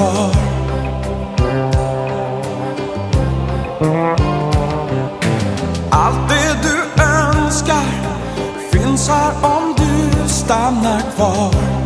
kvar. Allt det du önskar finns här om du stannar kvar.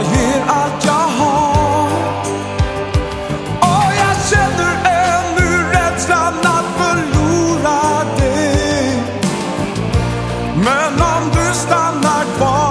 Jag ger allt jag har och jag känner ännu rädslan att förlora dig. Men om du stannar kvar